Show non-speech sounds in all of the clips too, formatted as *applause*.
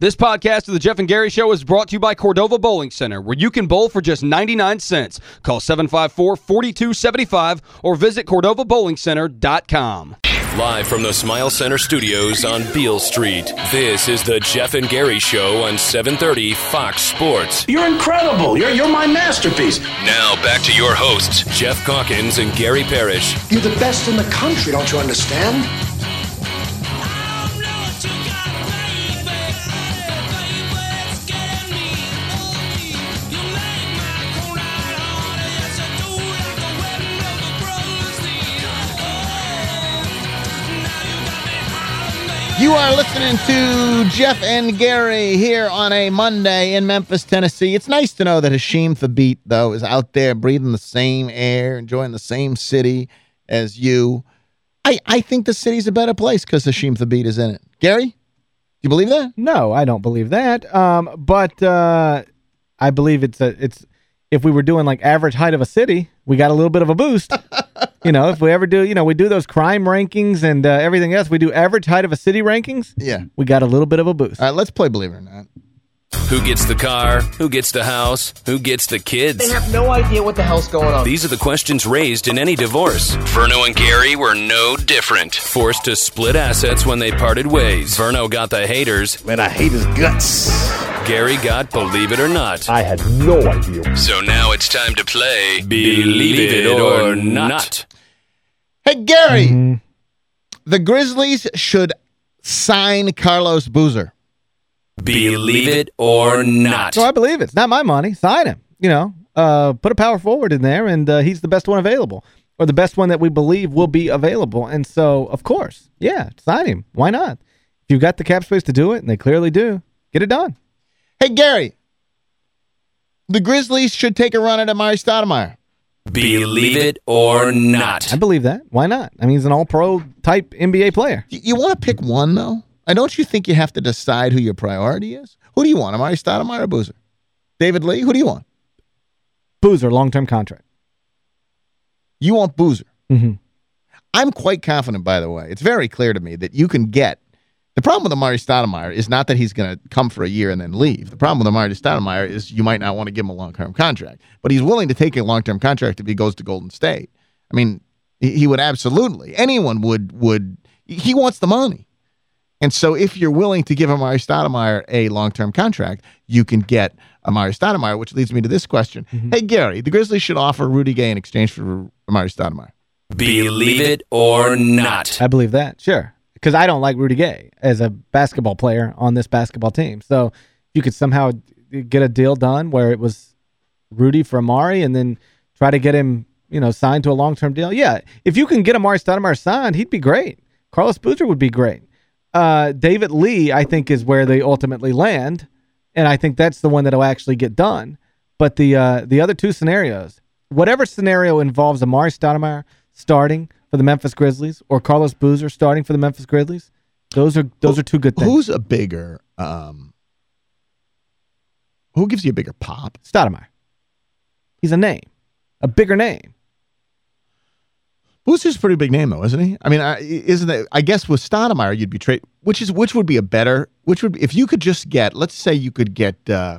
This podcast of the Geoff and Gary Show is brought to you by Cordova Bowling Center, where you can bowl for just 99 cents. Call 754-4275 or visit CordovaBowlingCenter.com. Live from the Smile Center studios on Beale Street, this is the Geoff and Gary Show on 730 Fox Sports. You're incredible. You're, you're my masterpiece. Now back to your hosts, Geoff Calkins and Gary Parrish. You're the best in the country, don't you understand? You are listening to Geoff and Gary here on a Monday in Memphis, Tennessee. It's nice to know that Hasheem Thabeet, though, is out there breathing the same air, enjoying the same city as you. I, I think the city's a better place because Hasheem Thabeet is in it. Gary, do you believe that? No, I don't believe that. Um, but uh, I believe it's a it's if we were doing like average height of a city, we got a little bit of a boost. *laughs* you know, if we ever do, you know, we do those crime rankings and uh, everything else, we do average height of a city rankings. Yeah. We got a little bit of a boost. All right, let's play Believe It or Not. Who gets the car? Who gets the house? Who gets the kids? They have no idea what the hell's going on. These are the questions raised in any divorce. Verno and Gary were no different. Forced to split assets when they parted ways. Verno got the haters. Man, I hate his guts. Gary got Believe It or Not. I had no idea. So now it's time to play Believe It or Not. Hey, Gary, the Grizzlies should sign Carlos Boozer. Believe it or not. So I believe it. It's not my money. Sign him. You know, uh, put a power forward in there, and uh, he's the best one available, or the best one that we believe will be available. And so, of course, yeah, sign him. Why not? If you've got the cap space to do it, and they clearly do, get it done. Hey, Gary, the Grizzlies should take a run at Amar'e Stoudemire. Believe it or not. I believe that. Why not? I mean, he's an all-pro type NBA player. You, you want to pick one, though? I don't you think you have to decide who your priority is? Who do you want, Amar'e Stoudemire or Boozer? David Lee? Who do you want? Boozer, long-term contract. You want Boozer. Mm-hmm. I'm quite confident, by the way. It's very clear to me that you can get the problem with Amar'e Stoudemire is not that he's going to come for a year and then leave. The problem with Amar'e Stoudemire is you might not want to give him a long-term contract, but he's willing to take a long-term contract if he goes to Golden State. I mean, he, he would absolutely. Anyone would would. He wants the money, and so if you're willing to give Amar'e Stoudemire a long-term contract, you can get Amar'e Stoudemire. Which leads me to this question: mm-hmm. Hey, Gary, the Grizzlies should offer Rudy Gay in exchange for Amar'e Stoudemire. Believe it or not. I believe that, sure. Because I don't like Rudy Gay as a basketball player on this basketball team. So you could somehow get a deal done where it was Rudy for Amar'e and then try to get him, you know, signed to a long-term deal. Yeah, if you can get Amar'e Stoudemire signed, he'd be great. Carlos Boozer would be great. Uh, David Lee, I think, is where they ultimately land, and I think that's the one that'll actually get done. But the uh, the other two scenarios, whatever scenario involves Amar'e Stoudemire starting for the Memphis Grizzlies or Carlos Boozer starting for the Memphis Grizzlies, those are those are two good things. Who's a bigger um who gives you a bigger pop? Stoudemire. He's a name, a bigger name. Boozer's a pretty big name though, isn't he? I mean, I, isn't it I guess with Stoudemire you'd be trade which is which would be a better which would be, if you could just get let's say you could get uh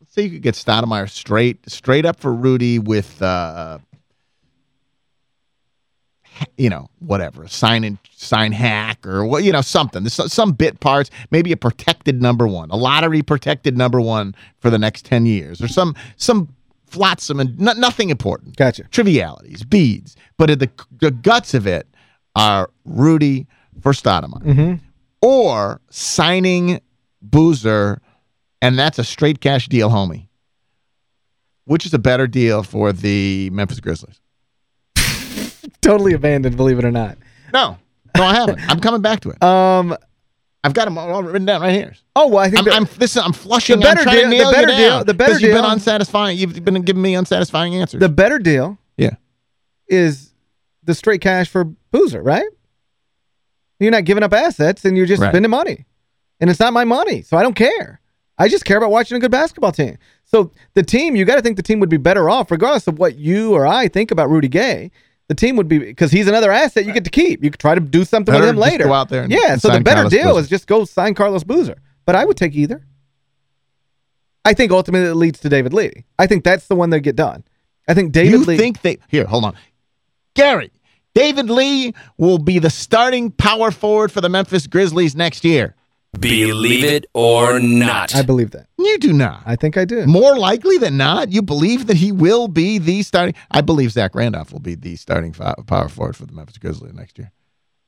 let's say you could get Stoudemire straight straight up for Rudy with uh you know, whatever, sign and sign hack or what, you know, something. There's some bit parts, maybe a protected number one, a lottery protected number one for the next 10 years or some, some flotsam and nothing important. Gotcha. Trivialities, beads. But the, the guts of it are Rudy for Stoudemire. Mm-hmm. Or signing Boozer, and that's a straight cash deal, homie. Which is a better deal for the Memphis Grizzlies? Totally abandoned, believe it or not. No, no, I haven't. I'm coming back to it. Um, I've got them all written down right here. oh well, I think I'm, that- I'm this. I'm flushing. The better deal- the better deal- the better 'cause You've been unsatisfying. You've been giving me unsatisfying answers. the better deal yeah. is the straight cash for Boozer, right? You're not giving up assets and you're just Right. spending money. And it's not my money, so I don't care. I just care about watching a good basketball team. So the team, you got to think the team would be better off, regardless of what you or I think about Rudy Gay. The team would be because he's another asset you get to keep. You could try to do something Better with him later. go out there yeah. So the better Carlos deal Boozer. is just go sign Carlos Boozer. but I would take either. I think ultimately it leads to David Lee. I think that's the one that get done. I think David you Lee... think they... Here, hold on. Gary, David Lee will be the starting power forward for the Memphis Grizzlies next year. Believe it or not. I believe that. You do not. I think I do. More likely than not, you believe that he will be the starting... I believe Zach Randolph will be the starting power forward for the Memphis Grizzlies next year.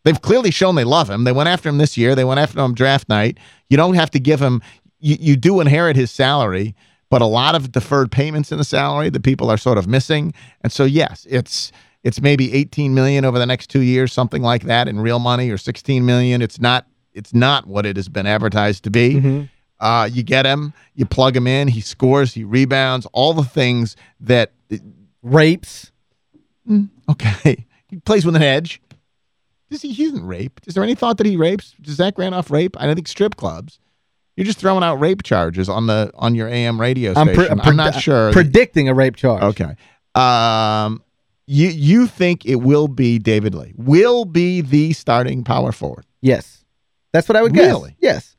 They've clearly shown they love him. They went after him this year. They went after him draft night. You don't have to give him you, you do inherit his salary, but a lot of deferred payments in the salary that people are sort of missing. And so, yes, it's it's maybe 18 million over the next two years, something like that in real money, or 16 million. It's not it's not what it has been advertised to be. Mm -hmm. uh, you get him, you plug him in, he scores, he rebounds, all the things that rapes. Mm, okay, *laughs* he plays with an edge. Does he? He doesn't rape. Is there any thought that he rapes? Does Zach Randolph rape? I don't think strip clubs. You're just throwing out rape charges on the on your AM radio station. I'm, I'm not sure. Predicting a rape charge. Okay. Um, you you think it will be David Lee? Will be the starting power forward? Yes. That's what I would guess. Really? Yes.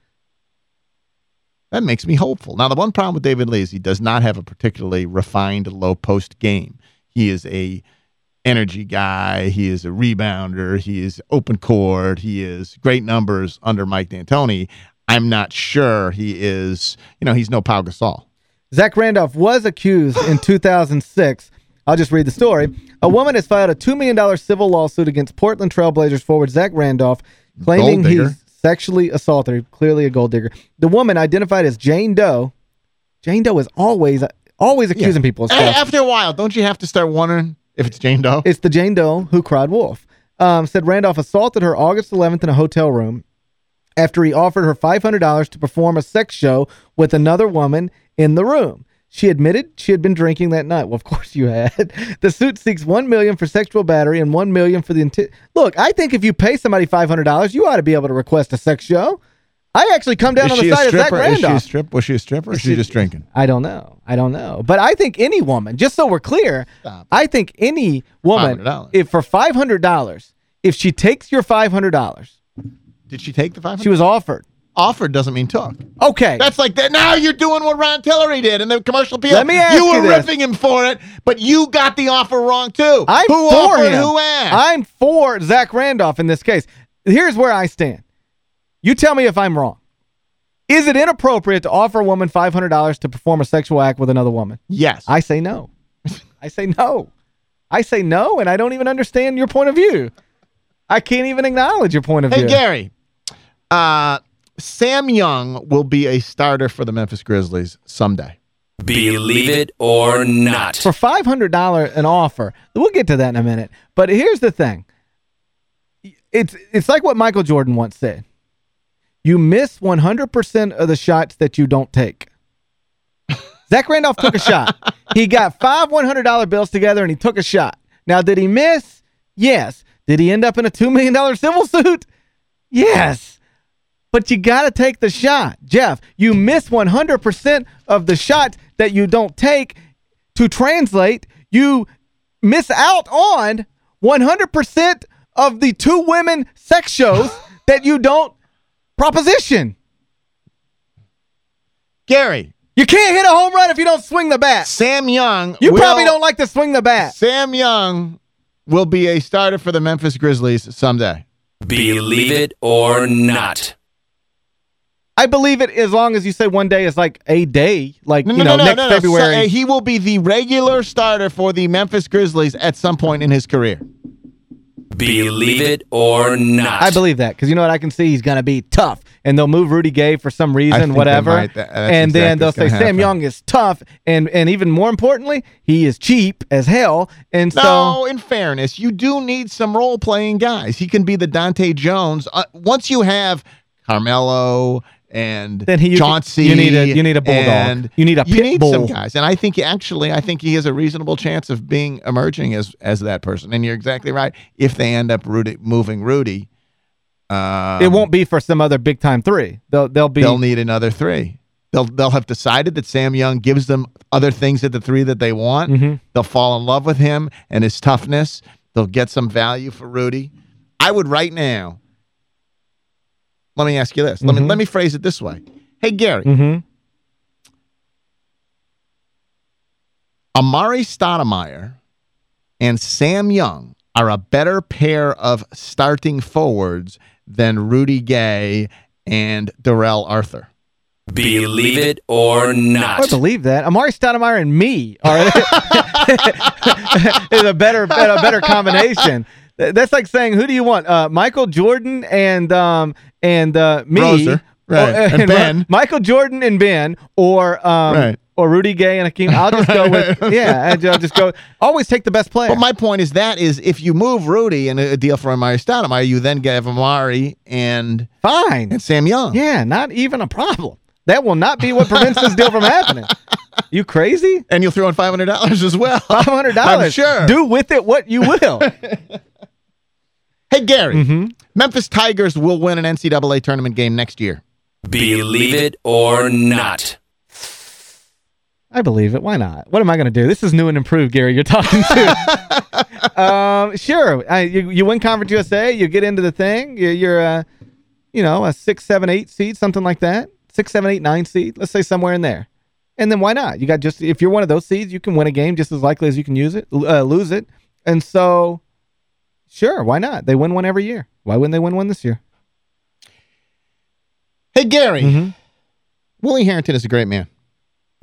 That makes me hopeful. Now, the one problem with David Lee is he does not have a particularly refined low post game. He is a energy guy. He is a rebounder. He is open court. He is great numbers under Mike D'Antoni. I'm not sure he is, you know, he's no Pau Gasol. Zach Randolph was accused in *gasps* 2006. I'll just read the story. A woman has filed a $2 million civil lawsuit against Portland Trailblazers forward Zach Randolph, claiming he's sexually assaulted her, clearly a gold digger. The woman, identified as Jane Doe, Jane Doe is always always accusing yeah. people of stuff. After a while, don't you have to start wondering if it's Jane Doe? It's the Jane Doe who cried wolf. Um, said Randolph assaulted her August 11th in a hotel room after he offered her $500 to perform a sex show with another woman in the room. She admitted she had been drinking that night. Well, of *laughs* course you had. The suit seeks $1 million for sexual battery and 1 million for the... Look, I think if you pay somebody $500, you ought to be able to request a sex show. I actually come down is on the side of Zach Randolph. Is she a strip? Was she a stripper or is she just drinking? I don't know. I don't know. But I think any woman, just so we're clear, Stop. I think any woman, $500. if for $500, if she takes your $500 did she take the 500? She was offered. Offered doesn't mean took. Okay. That's like that. Now you're doing what Ron Tillery did in the commercial appeal. Let me ask you were you ripping him for it, but you got the offer wrong too. I'm who for him. Who asked? I'm for Zach Randolph in this case. Here's where I stand. You tell me if I'm wrong. Is it inappropriate to offer a woman $500 to perform a sexual act with another woman? Yes. I say no. I say no. I say no, and I don't even understand your point of view. I can't even acknowledge your point of hey, view. Hey, Gary. Uh, Sam Young will be a starter for the Memphis Grizzlies someday. Believe it or not. For $500 an offer. We'll get to that in a minute. But here's the thing. It's it's like what Michael Jordan once said. You miss 100% of the shots that you don't take. *laughs* Zach Randolph took a shot. He got five $100 bills together and he took a shot. Now, did he miss? Yes. Did he end up in a $2 million civil suit? Yes but you got to take the shot. Geoff, you miss 100% of the shots that you don't take. To translate, you miss out on 100% of the two women sex shows *laughs* that you don't proposition. Gary. You can't hit a home run if you don't swing the bat. Sam Young. You will, probably don't like to swing the bat. Sam Young will be a starter for the Memphis Grizzlies someday. Believe it or not. I believe it as long as you say one day is like a day, like, no, you no, know, no, next February. So, he will be the regular starter for the Memphis Grizzlies at some point in his career. Believe it or not. I believe that because you know what I can see? He's going to be tough. And they'll move Rudy Gay for some reason, whatever. That, and exactly then they'll say happen. Sam Young is tough. And and even more importantly, he is cheap as hell. And so. No, in fairness, you do need some role-playing guys. He can be the Dahntay Jones. Uh, once you have Carmelo and then he, Chauncey. You need a you need a bulldog. You need a pit you need bull. some guys, and I think actually I think he has a reasonable chance of being emerging as as that person. And you're exactly right. If they end up Rudy, moving Rudy, um, it won't be for some other big time three. They'll they'll be they'll need another three. They'll they'll have decided that Sam Young gives them other things at the three that they want. Mm -hmm. They'll fall in love with him and his toughness. They'll get some value for Rudy. I would right now let me ask you this. Let mm -hmm. me let me phrase it this way. Hey, Gary. Mm-hmm. Amar'e Stoudemire and Sam Young are a better pair of starting forwards than Rudy Gay and Darrell Arthur. Believe it or not. I believe that. Amar'e Stoudemire and me are *laughs* *laughs* is a better a better combination. That's like saying, who do you want? Uh, Michael Jordan and um and uh, me, Roser. Right. Or, And Ben. Michael Jordan and Ben, or um, Right. or Rudy Gay and Akeem. I'll just go with yeah. I'll just go. Always take the best player. But my point is that is if you move Rudy and a deal for Amar'e Stoudemire, you then get Amar'e and Fine. and Sam Young. Yeah, not even a problem. That will not be what prevents this deal from happening. You crazy? And you'll throw in five hundred dollars as well. Five hundred *laughs* I'm dollars. sure. Do with it what you will. *laughs* Hey Gary, Mm-hmm. Memphis Tigers will win an NCAA tournament game next year. Believe it or not. I believe it. Why not? What am I going to do? This is new and improved, Gary. You're talking to. *laughs* um, sure. I, you, you win Conference USA. You get into the thing. You, you're, uh, you know, a six, seven, eight seed, something like that. Six, seven, eight, nine seed. Let's say somewhere in there. And then why not? You got just if you're one of those seeds, you can win a game just as likely as you can use it, uh, lose it. And so, sure, why not? They win one every year. Why wouldn't they win one this year? Hey Gary, Mm-hmm. Willie Herenton is a great man.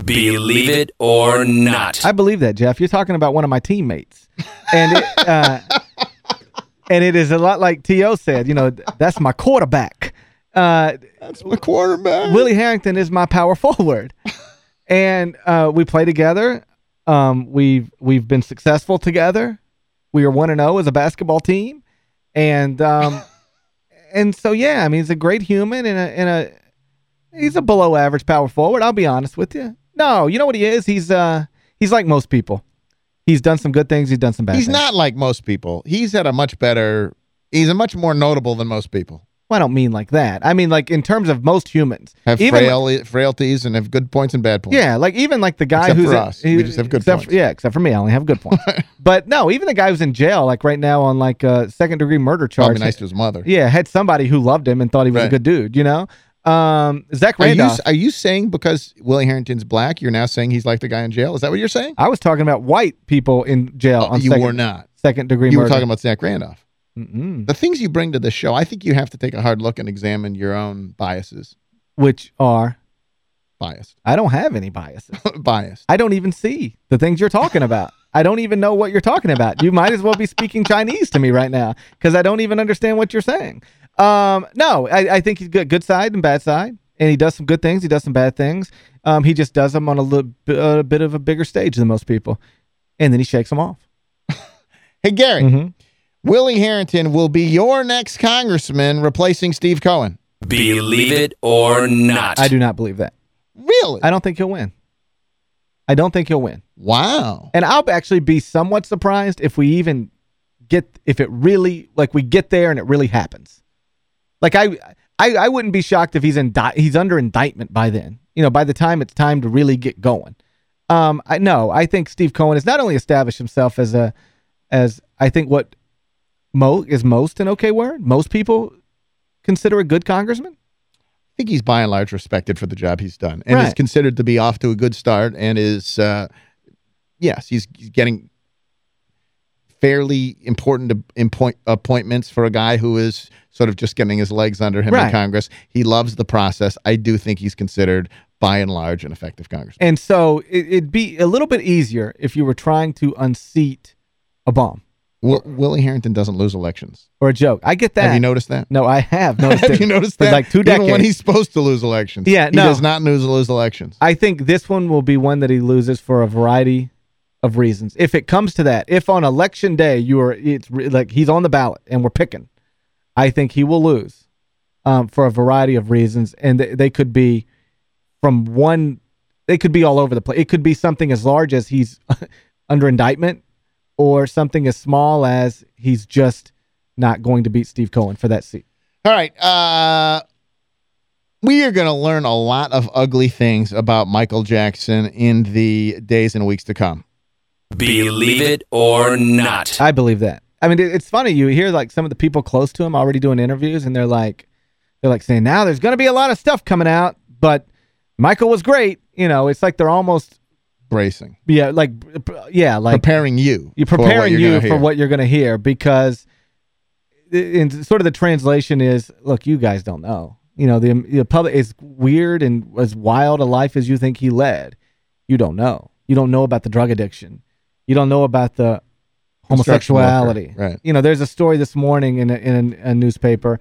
Believe it or not. I believe that, Geoff. You're talking about one of my teammates, and it, *laughs* uh, and it is a lot like T.O. said. You know, that's my quarterback. Uh, That's my quarterback. Willie Herenton is my power *laughs* forward, and uh, we play together. Um, we've we've been successful together. We are one and zero as a basketball team, and um, *laughs* and so yeah, I mean, he's a great human and a and a he's a below average power forward. I'll be honest with you. No, you know what he is? He's uh he's like most people. He's done some good things. He's done some bad He's things. not like most people. He's had a much better. He's a much more notable than most people. Well, I don't mean like that. I mean like in terms of most humans. Have frail, frailties and have good points and bad points. Yeah, like even like the guy Except who's for in- us. We just have good points. For, yeah, except for me, I only have good points. *laughs* but no, even the guy who's in jail, like right now on like a second degree murder charge. Probably nice to his mother. Yeah, had somebody who loved him and thought he was a good dude. You know, um, Zach Are you, Randolph. are you saying because Willie Herenton's black, you're now saying he's like the guy in jail? Is that what you're saying? I was talking about white people in jail Oh, on you second, were not. second degree You murder. were talking about Zach Randolph. Mm-mm. The things you bring to the show, I think you have to take a hard look and examine your own biases. which are Biased. I don't have any biases. *laughs* Biased. I don't even see the things you're talking about. *laughs* I don't even know what you're talking about. You might as well be speaking Chinese to me right now because I don't even understand what you're saying. Um, no, I, I think he's good, good side and bad side, and he does some good things. He does some bad things. Um, he just does them on a little a bit of a bigger stage than most people, and then he shakes them off. *laughs* Hey, Gary, Mhm. Willie Herenton will be your next congressman replacing Steve Cohen. Believe it or not. I do not believe that. Really? I don't think he'll win. I don't think he'll win. wow. And I'll actually be somewhat surprised if we even get if it really like we get there and it really happens. Like I I, I wouldn't be shocked if he's indi- he's under indictment by then. You know, by the time it's time to really get going. Um I no, I think Steve Cohen has not only established himself as a as I think what mo is most an okay word. Most people consider a good congressman. I think he's by and large respected for the job he's done and is considered to be off to a good start and is, uh, yes, he's, he's getting fairly important appoint, appointments for a guy who is sort of just getting his legs under him in Congress. He loves the process. I do think he's considered by and large an effective congressman. And so it'd be a little bit easier if you were trying to unseat a bomb Will, Willie Herenton doesn't lose elections. or a joke. I get that. Have you noticed that? No, I have *laughs* noticed Have you noticed for that? like two Even when he's supposed to lose elections. Yeah, he no. does not lose, lose elections. I think this one will be one that he loses for a variety of reasons. If it comes to that, if on election day you are, it's like he's on the ballot and we're picking, I think he will lose um, for a variety of reasons, and th- they could be from one. They could be all over the place. It could be something as large as he's *laughs* under indictment, or something as small as he's just not going to beat Steve Cohen for that seat. All right. Uh, we are going to learn a lot of ugly things about Michael Jackson in the days and weeks to come. Believe it or not. I believe that. I mean, it's funny. You hear like some of the people close to him already doing interviews, and they're like, they're like saying now there's going to be a lot of stuff coming out, but Michael was great. You know, it's like they're almost Bracing. yeah, like yeah, like preparing you. you're preparing you're you for what you're going to hear because in sort of the translation is look you guys don't know you know the, the public is weird and as wild a life as you think he led you don't know you don't know about the drug addiction you don't know about the homosexuality right. you know there's a story this morning in a, in a, a newspaper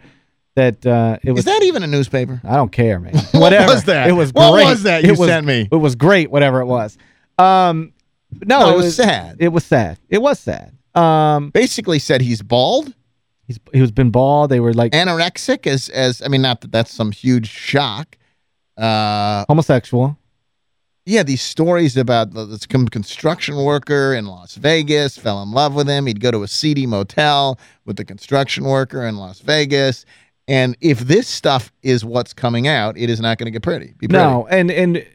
that uh it was Is that even a newspaper? I don't care, man. *laughs* Whatever. was that? It was great. What was that you it was, sent me? It was great, whatever it was. Um, no, No, it was sad. It was sad. It was sad. Um, Basically said he's bald, he's he was been bald. They were like anorexic, as, as I mean, not that that's some huge shock. Uh, homosexual. yeah, these stories about this construction worker in Las Vegas fell in love with him. He'd go to a seedy motel with the construction worker in Las Vegas. And if this stuff is what's coming out, it is not going to get pretty. Pretty. No, and and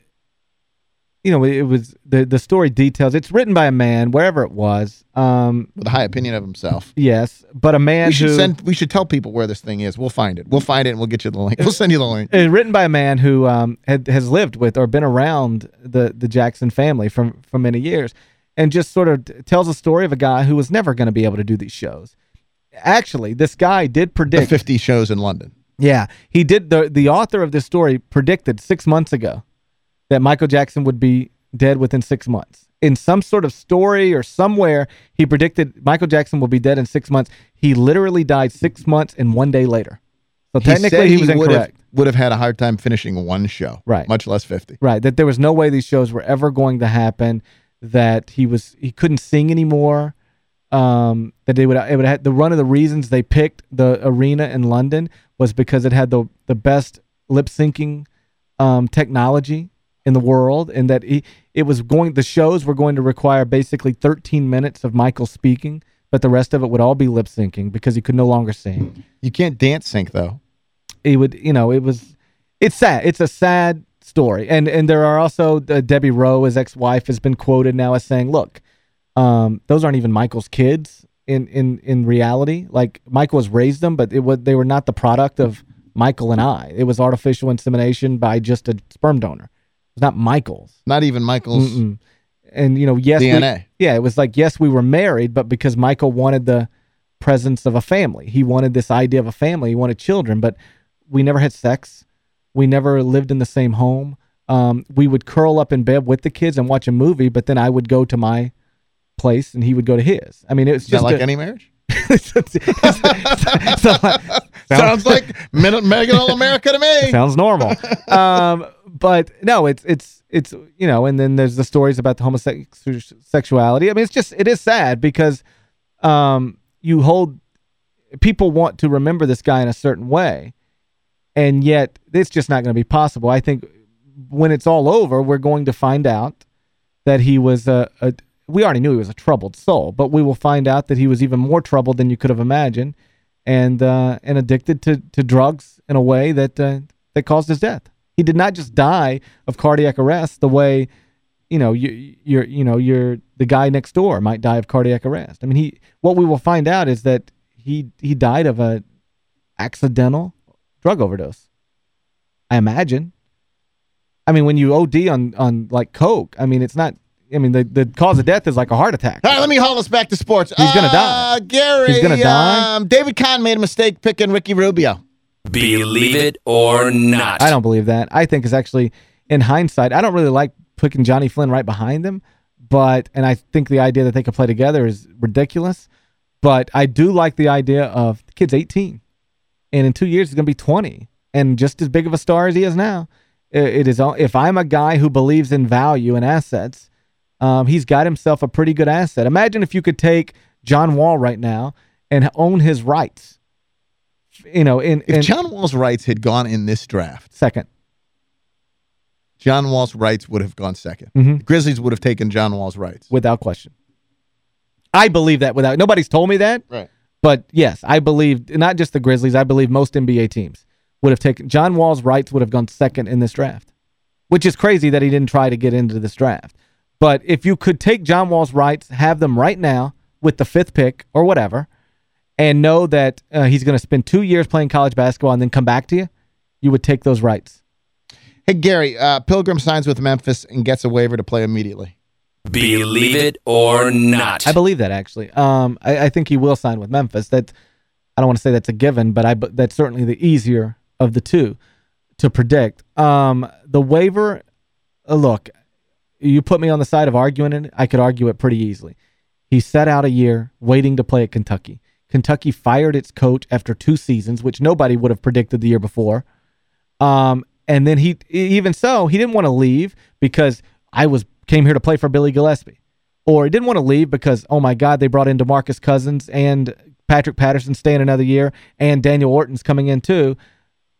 you know it was the the story details. It's written by a man, wherever it was. Um, With a high opinion of himself. yes, but a man We should who send. We should tell people where this thing is. We'll find it. We'll find it and we'll get you the link. We'll send you the link. uh, written by a man who um, had, has lived with or been around the the Jackson family from for many years, and just sort of tells a story of a guy who was never going to be able to do these shows. Actually, this guy did The predict. 50 shows in London. Yeah, he did. the The author of this story predicted six months ago that Michael Jackson would be dead within six months. In some sort of story or somewhere, he predicted Michael Jackson will be dead in six months. He literally died six months and one day later. So technically, said he, was would have- incorrect. Would have had a hard time finishing one show. Right. Much less 50. Right, that there was no way these shows were ever going to happen. That he was he couldn't sing anymore. Um, that they would it would have, the one of the reasons they picked the arena in London was because it had the the best lip syncing um, technology in the world, and that he it was going the shows were going to require basically 13 minutes of Michael speaking, but the rest of it would all be lip syncing because he could no longer sing. You can't dance sync, though. it would you know it was it's sad. It's a sad story. And and there are also uh, Debbie Rowe his ex-wife has been quoted now as saying look um those aren't even Michael's kids in in in reality. Like Michael has raised them but it was they were not the product of Michael and I. It was artificial insemination by just a sperm donor it was not Michael's Not even Michael's. Mm-mm. and you know yes we- DNA. yeah it was like yes we were married but because Michael wanted the presence of a family he wanted this idea of a family he wanted children but we never had sex we never lived in the same home um, we would curl up in bed with the kids and watch a movie but then I would go to my place and he would go to his I mean it was Is just like a- any marriage? *laughs* so, *laughs* Sounds like Mid- Megan All America to me. Sounds normal. *laughs* um, but no, it's it's it's you know, and then there's the stories about the homosexuality. I mean, it's just it is sad because um, you hold people want to remember this guy in a certain way, and yet it's just not going to be possible. I think when it's all over, we're going to find out that he was a, a we already knew he was a troubled soul, but we will find out that he was even more troubled than you could have imagined and uh, and addicted to to drugs in a way that uh, that caused his death. He did not just die of cardiac arrest the way you know you you're you know you're the guy next door might die of cardiac arrest. I mean he what we will find out is that he he died of a accidental drug overdose. I imagine. I mean when you OD on on like coke, I mean it's not I mean the the cause of death is like a heart attack. All right, let me haul us back to sports. He's gonna Uh, die. Gary. He's gonna die? Um, David Kahn made a mistake picking Ricky Rubio. Believe it or not. I don't believe that. I think it's actually, in hindsight, I don't really like putting Johnny Flynn right behind him, but and I think the idea that they could play together is ridiculous. But I do like the idea of the kid's 18, and in two years he's going to be 20, and just as big of a star as he is now. It is. If I'm a guy who believes in value and assets, um, he's got himself a pretty good asset. Imagine if you could take John Wall right now and own his rights. You know, in, If John Wall's rights had gone in this draft, second. John Wall's rights would have gone 2nd Mhm. The Grizzlies would have taken John Wall's rights. without question. I believe that without nobody's told me that, Right. but yes, I believe not just the Grizzlies, I believe most NBA teams would have taken John Wall's rights would have gone second in this draft. Which is crazy that he didn't try to get into this draft. But if you could take John Wall's rights, have them right now with the fifth pick or whatever, and know that uh, he's going to spend two years playing college basketball and then come back to you, you would take those rights. Hey, Gary, uh, Pilgrim signs with Memphis and gets a waiver to play immediately. Believe it or not. I believe that, actually. Um, I, I think he will sign with Memphis. That I don't want to say that's a given, but I but that's certainly the easier of the two to predict. Um, the waiver, uh, look, you put me on the side of arguing it, I could argue it pretty easily. He set out a year waiting to play at Kentucky. Kentucky fired its coach after two seasons, which nobody would have predicted the year before. Um, and then he, even so, he didn't want to leave because I was came here to play for Billy Gillispie. Or he didn't want to leave because, oh my God, they brought in DeMarcus Cousins and Patrick Patterson staying another year and Daniel Orton's coming in too.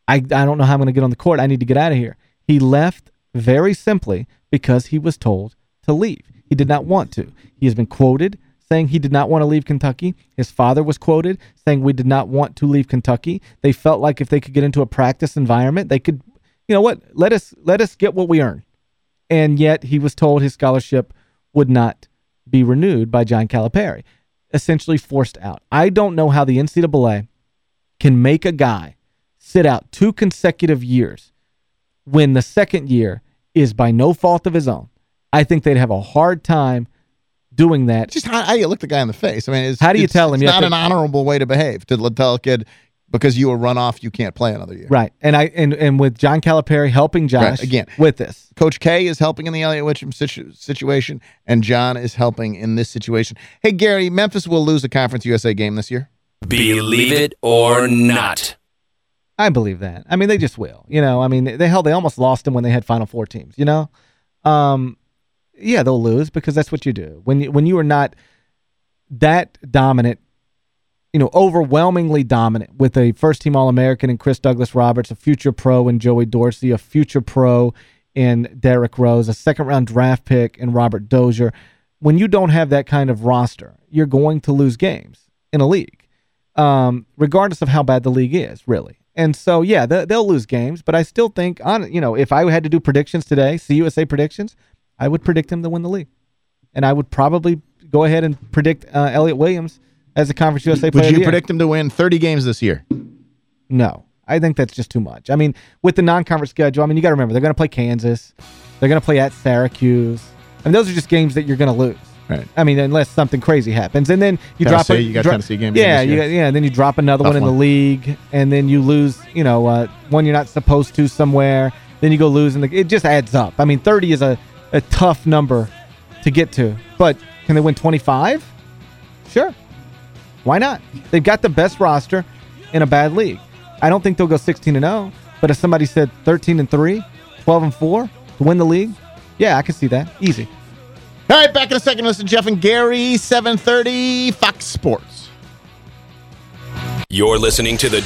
I, I don't know how I'm going to get on the court. I need to get out of here. He left very simply because he was told to leave. He did not want to. He has been quoted saying he did not want to leave Kentucky. His father was quoted saying we did not want to leave Kentucky. They felt like if they could get into a practice environment, they could, you know what, let us let us get what we earn. And yet he was told his scholarship would not be renewed by John Calipari, essentially forced out. I don't know how the NCAA can make a guy sit out two consecutive years when the second year is by no fault of his own. I think they'd have a hard time doing that. Just how, how do you look the guy in the face? I mean, it's, how do you it's, tell him? It's you not to, an honorable way to behave to tell a kid because you were run off, you can't play another year. Right. And I and, and with John Calipari helping Josh right. again with this. Coach K is helping in the Elliot Williams situ situation, and John is helping in this situation. Hey, Gary, Memphis will lose a Conference USA game this year. Believe it or not. I believe that. I mean, they just will. You know, I mean, they hell, they almost lost them when they had Final Four teams, you know? Um, yeah, they'll lose because that's what you do. When you, when you are not that dominant, you know, overwhelmingly dominant with a first-team All-American and Chris Douglas Roberts, a future pro in Joey Dorsey, a future pro in Derrick Rose, a second-round draft pick in Robert Dozier. When you don't have that kind of roster, you're going to lose games in a league, um, regardless of how bad the league is, really. And so, yeah, they'll lose games, but I still think, on you know, if I had to do predictions today, CUSA predictions, I would predict him to win the league. And I would probably go ahead and predict uh, Elliot Williams as a Conference USA player Would you predict him to win 30 games this year? No. I think that's just too much. I mean, with the non-conference schedule, I mean, you got to remember, they're going to play Kansas. They're going to play at Syracuse. I mean, those are just games that you're going to lose. Right. I mean, unless something crazy happens. And then you Tennessee, drop a, you got dro Tennessee game. Yeah, you got, yeah, and then you drop another Tough one in one. the league and then you lose, you know, uh, one you're not supposed to somewhere. Then you go lose and the, it just adds up. I mean, 30 is a, a tough number to get to. But can they win 25? Sure. Why not? They've got the best roster in a bad league. I don't think they'll go 16 and 0, but if somebody said 13 and 3, 12 and 4 to win the league, yeah, I can see that. Easy. All right, back in a second. Listen Geoff and Gary, 730 Fox Sports. You're listening to the